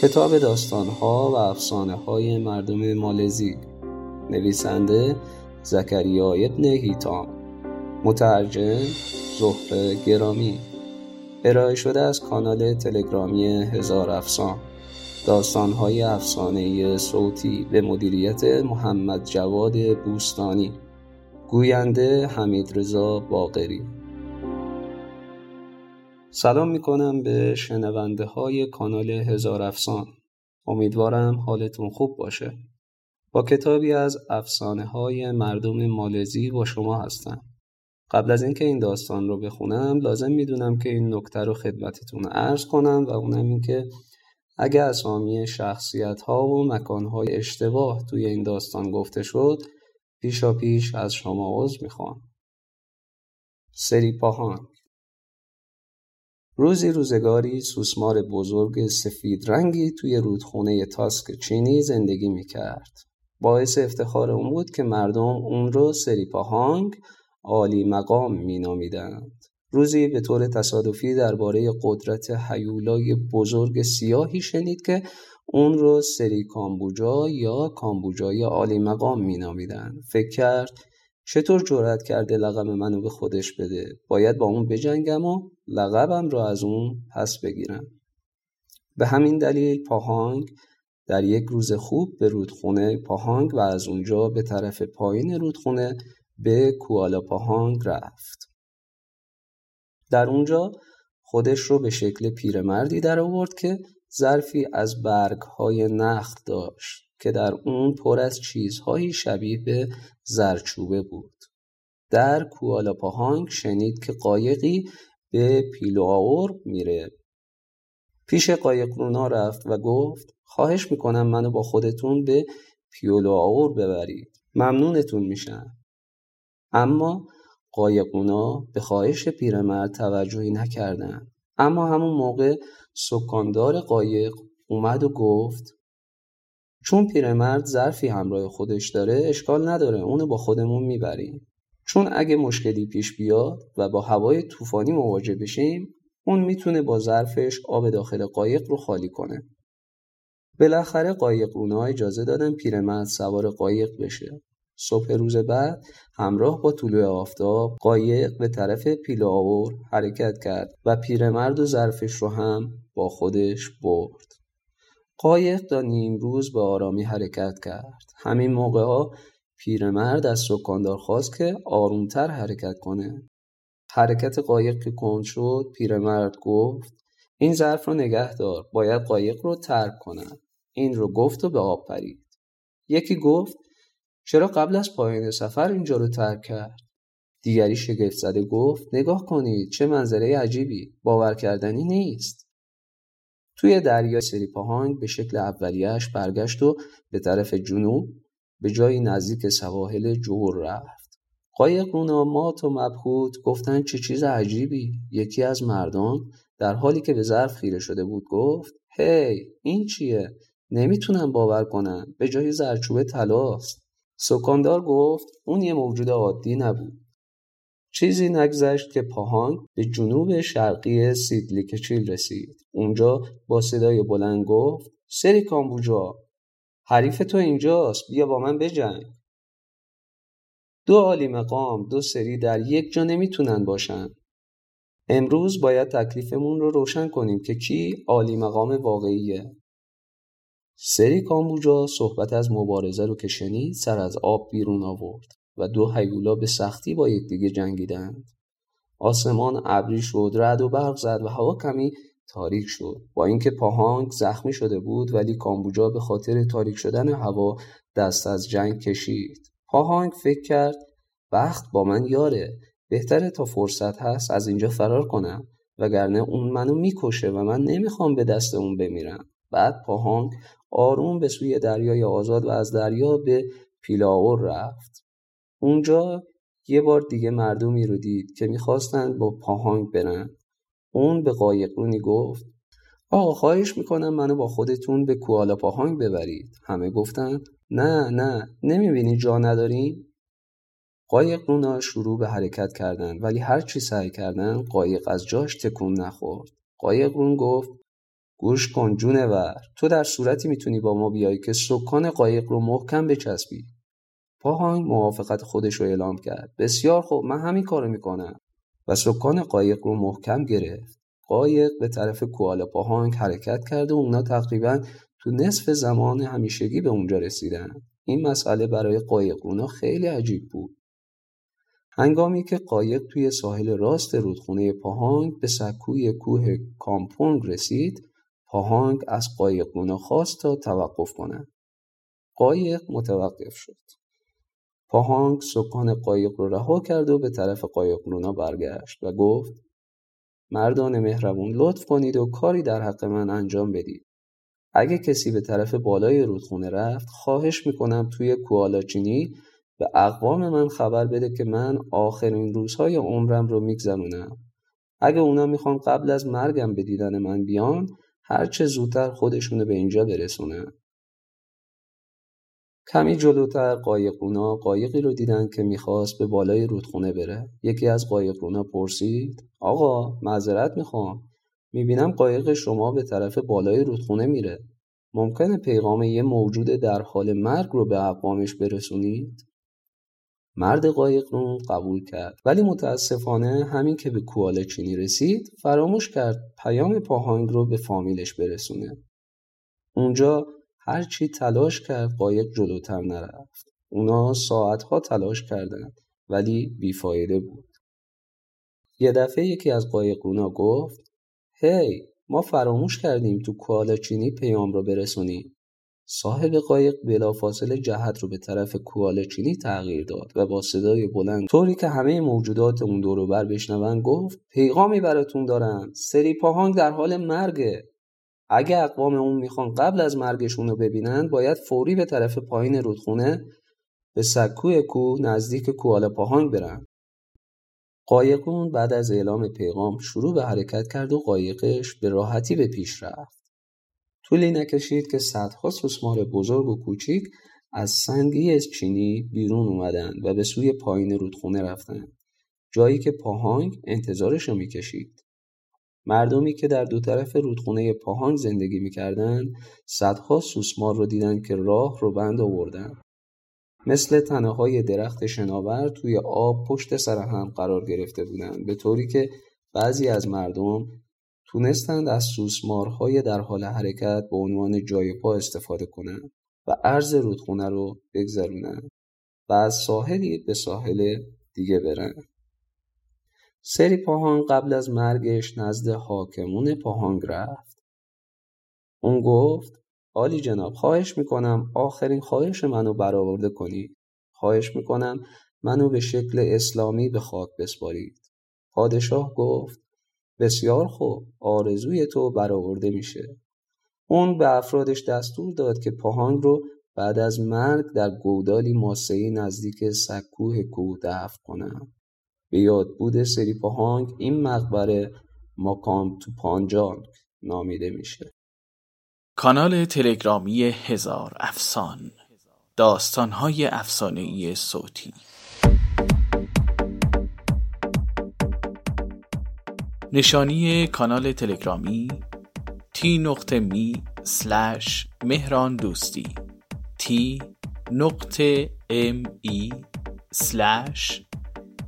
کتاب داستانها و افسانه های مردم مالزی نویسنده زکریا ابن هیتام مترجم زهره گرامی. ارائه شده از کانال تلگرامی هزار افسان. داستانهای افسانه صوتی به مدیریت محمد جواد بوستانی. گوینده حمید رضا باقری. سلام می‌کنم به شنونده های کانال هزار افسان. امیدوارم حالتون خوب باشه. با کتابی از افسانه های مردم مالزی با شما هستم. قبل از اینکه این داستان رو بخونم لازم می‌دونم که این نکته رو خدمتتون عرض کنم و اونم این که اگر اسامی شخصیت ها و مکان های اشتباه توی این داستان گفته شد پیشا پیش از شما عذر می‌خوام. سری پاهان. روزی روزگاری سوسمار بزرگ سفید رنگی توی رودخونه تاسک چینی زندگی می‌کرد. باعث افتخار اون بود که مردم اون رو سریپاهانگ عالی مقام مینامیدند. روزی به طور تصادفی درباره قدرت حیولای بزرگ سیاهی شنید که اون رو سری کامبوجا یا کامبوجای عالی مقام مینامیدند. فکر کرد چطور جرأت کرده لقب منو به خودش بده؟ باید با اون بجنگم و لقبم رو از اون پس بگیرم. به همین دلیل پاهانگ در یک روز خوب به رودخونه پاهانگ و از اونجا به طرف پایین رودخونه به کوالا پاهانگ رفت. در اونجا خودش رو به شکل پیرمردی در آورد که ظرفی از برگ های نخل داشت. که در اون پر از چیزهایی شبیه به زرچوبه بود. در پاهانگ شنید که قایقی به پیلو میره. پیش قایقرونا رفت و گفت خواهش می‌کنم منو با خودتون به پیولو ببرید. ممنونتون میشم. اما قایقونا به خواهش پیرمرد توجهی نکردند. اما همون موقع سکاندار قایق اومد و گفت چون پیرمرد ظرفی همراه خودش داره اشکال نداره اونو با خودمون می‌بریم. چون اگه مشکلی پیش بیاد و با هوای طوفانی مواجه بشیم اون می‌تونه با ظرفش آب داخل قایق رو خالی کنه. بالاخره قایق رونها اجازه دادن پیرمرد سوار قایق بشه. صبح روز بعد همراه با طلوع آفتاب قایق به طرف پیلاور حرکت کرد و پیرمرد و ظرفش رو هم با خودش برد. قایق تا روز به آرامی حرکت کرد. همین موقع ها پیرمرد از سکاندار خواست که آرومتر حرکت کنه. حرکت قایق که کند شد پیرمرد گفت این ظرف رو نگه دار باید قایق رو ترک کنم. این رو گفت و به آب پرید. یکی گفت چرا قبل از پایان سفر اینجا رو ترک کرد؟ دیگری شگفت زده گفت نگاه کنید چه منظره عجیبی باور کردنی نیست. توی دریای سریپاهانگ به شکل اولیهش برگشت و به طرف جنوب به جایی نزدیک سواحل جور رفت. قایق رونا مات و مبهوت گفتن چه چیز عجیبی. یکی از مردان در حالی که به ظرف خیره شده بود گفت هی این چیه؟ نمی‌تونم باور کنم. به جای زرچوبه طلاست. سکاندار گفت اون یه موجود عادی نبود. چیزی نگذشت که پاهانگ به جنوب شرقی سیدلیکچیل رسید. اونجا با صدای بلند گفت سری کامبوجا حریف تو اینجاست بیا با من بجنگ. دو عالی مقام دو سری در یک جا نمی‌تونن باشن. امروز باید تکلیفمون رو روشن کنیم که کی عالی مقام واقعیه. سری کامبوجا صحبت از مبارزه رو که شنید سر از آب بیرون آورد. و دو هیولا به سختی با یکدیگه جنگیدند. آسمان ابری شد رد و برق زد و هوا کمی تاریک شد. با اینکه پاهانگ زخمی شده بود ولی کامبوجا به خاطر تاریک شدن هوا دست از جنگ کشید. پاهانگ فکر کرد وقت با من یاره بهتره تا فرصت هست از اینجا فرار کنم وگرنه اون منو می‌کشه و من نمی‌خوام به دست اون بمیرم. بعد پاهانگ آروم به سوی دریای آزاد و از دریا به پیلاور رفت. اونجا یه بار دیگه مردمی رو دید که می‌خواستند با پاهانگ برن. اون به قایقرونی گفت آقا خواهش می‌کنم منو با خودتون به کوالا پاهانگ ببرید. همه گفتند نه نه نمی‌بینی جا نداریم؟ قایقرونا شروع به حرکت کردند ولی هر چی سعی کردن قایق از جاش تکون نخورد. قایقرون گفت گوش کن جونور تو در صورتی می‌تونی با ما بیای که سکان قایق رو محکم بچسبی پاهانگ موافقت خودش رو اعلام کرد. بسیار خوب من همین کارو می‌کنم. و سکان قایق رو محکم گرفت. قایق به طرف کوالا پاهانگ حرکت کرد و اونا تقریبا تو نصف زمان همیشگی به اونجا رسیدن. این مسئله برای قایقرونا خیلی عجیب بود. هنگامی که قایق توی ساحل راست رودخونه پاهانگ به سکوی کوه کامپونگ رسید پاهانگ از قایقرونا خواست تا توقف کنند قایق متوقف شد. پاهانگ سکان قایق رو رها کرد و به طرف قایقرونا برگشت و گفت مردان مهربون لطف کنید و کاری در حق من انجام بدید. اگه کسی به طرف بالای رودخونه رفت خواهش می‌کنم توی کوالاچینی به اقوام من خبر بده که من آخرین روزهای عمرم رو میگذرونم. اگه اونا می‌خوان قبل از مرگم به دیدن من بیان هرچه زودتر خودشونو به اینجا برسونن. کمی جلوتر قایقونا قایقی رو دیدن که می‌خواست به بالای رودخونه بره. یکی از قایقونا پرسید آقا معذرت می‌خوام. می‌بینم قایق شما به طرف بالای رودخونه میره. ممکنه پیغام یه موجود در حال مرگ رو به اقوامش برسونید؟ مرد قایق رو قبول کرد. ولی متاسفانه همین که به کواله چینی رسید فراموش کرد پیام پاهانگ رو به فامیلش برسونه. اونجا هرچی تلاش کرد قایق جلوتر نرفت. اونا ساعتها تلاش کردند ولی بیفایده بود. یه دفعه یکی از قایقونا گفت هی ما فراموش کردیم تو چینی پیام رو برسونیم. صاحب قایق بلافاصله جهت رو به طرف چینی تغییر داد و با صدای بلند طوری که همه موجودات اون دور بر بشنون گفت پیغامی براتون دارم. سری پاهانگ در حال مرگه. اگه اقوام اون می‌خوان قبل از مرگشون رو ببینن باید فوری به طرف پایین رودخونه به سکوی کوه نزدیک کوالا پاهانگ برن قایقون بعد از اعلام پیغام شروع به حرکت کرد و قایقش به راحتی به پیش رفت. طولی نکشید که صدها سوسمار بزرگ و کوچیک از سنگی از چینی بیرون اومدن و به سوی پایین رودخونه رفتن. جایی که پاهانگ انتظارش رو می‌کشید. مردمی که در دو طرف رودخونه پاهانگ زندگی می‌کردند صدها سوسمار رو دیدن که راه رو بند آوردن. مثل تنه های درخت شناور توی آب پشت سر هم قرار گرفته بودند به طوری که بعضی از مردم تونستند از سوسمارهای در حال حرکت به عنوان جای پا استفاده کنند و عرض رودخونه رو بگذرونند و از ساحلی به ساحل دیگه برن. سری پاهان قبل از مرگش نزد حاکمون پاهانگ رفت. اون گفت عالی جناب خواهش می‌کنم آخرین خواهش منو برآورده کنید. خواهش می‌کنم منو به شکل اسلامی به خاک بسپارید. پادشاه گفت بسیار خوب آرزوی تو برآورده میشه. اون به افرادش دستور داد که پاهانگ رو بعد از مرگ در گودالی ماسهی نزدیک سکوه کوه دفن کنم به یاد بود سری پاهانگ این مقبره ماکام تو پانجانگ نامیده میشه. کانال تلگرامی هزار افسان داستانهای ای صوتی. نشانی کانال تلگرامی تی نقطه می سلش مهران دوستی تی نقطه ام ای سلش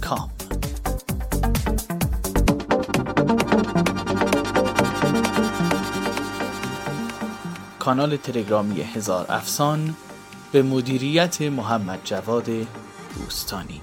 کام کانال تلگرامی هزار افسان به مدیریت محمد جواد دوستانی